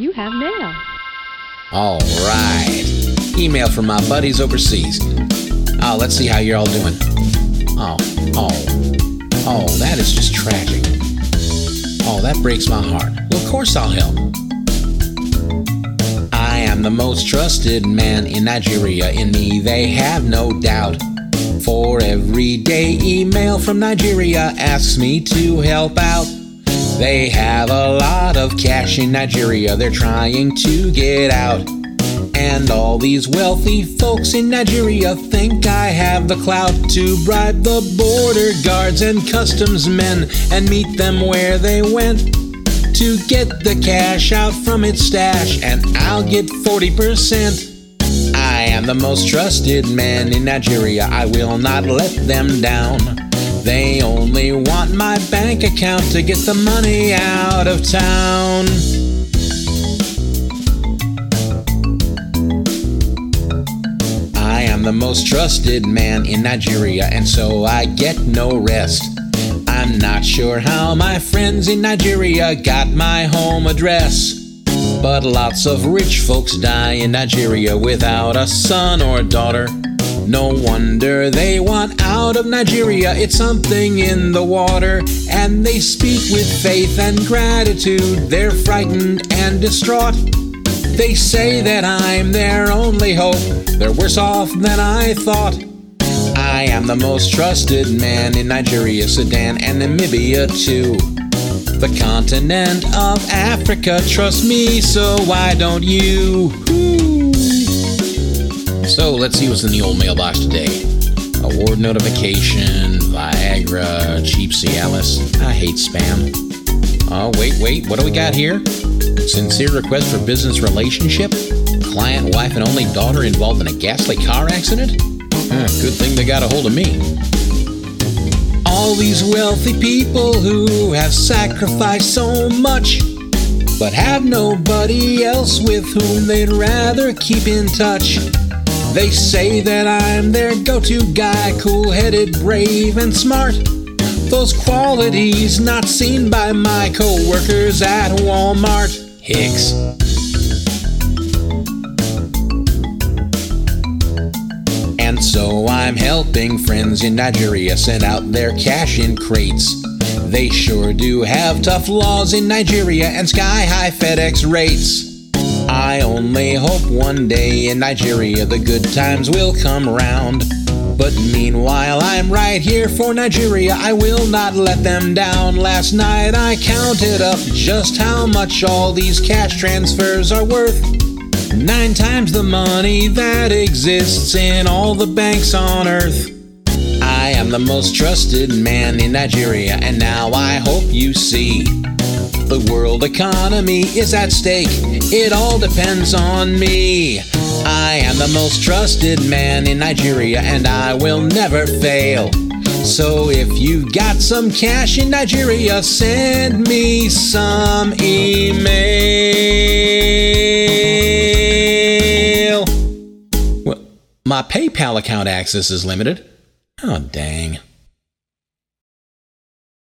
You have mail. All right. Email from my buddies overseas. Oh, let's see how you're all doing. Oh, oh, oh, that is just tragic. Oh, that breaks my heart. Well, of course I'll help. I am the most trusted man in Nigeria. In me, they have no doubt. For every day, email from Nigeria asks me to help out. They have a lot of cash in Nigeria, they're trying to get out. And all these wealthy folks in Nigeria think I have the clout to bribe the border guards and customs men and meet them where they went to get the cash out from its stash, and I'll get 40%. I am the most trusted man in Nigeria, I will not let them down. They only want my bank account to get the money out of town. I am the most trusted man in Nigeria, and so I get no rest. I'm not sure how my friends in Nigeria got my home address. But lots of rich folks die in Nigeria without a son or daughter. No wonder they want out of Nigeria, it's something in the water. And they speak with faith and gratitude, they're frightened and distraught. They say that I'm their only hope, they're worse off than I thought. I am the most trusted man in Nigeria, Sudan, and Namibia too. The continent of Africa trusts me, so why don't you? So let's see what's in the old mailbox today. Award notification, Viagra, cheap Cialis. I hate spam. Oh, wait, wait, what do we got here? Sincere request for business relationship? Client, wife, and only daughter involved in a ghastly car accident? Huh, good thing they got a hold of me. All these wealthy people who have sacrificed so much, but have nobody else with whom they'd rather keep in touch. They say that I'm their go to guy, cool headed, brave, and smart. Those qualities not seen by my co workers at Walmart. Hicks. And so I'm helping friends in Nigeria send out their cash in crates. They sure do have tough laws in Nigeria and sky high FedEx rates. I only hope one day in Nigeria the good times will come round. But meanwhile, I'm right here for Nigeria. I will not let them down. Last night I counted up just how much all these cash transfers are worth. Nine times the money that exists in all the banks on earth. I am the most trusted man in Nigeria, and now I hope you see. World economy is at stake, it all depends on me. I am the most trusted man in Nigeria, and I will never fail. So if you've got some cash in Nigeria, send me some email. Well, my PayPal account access is limited. Oh, dang.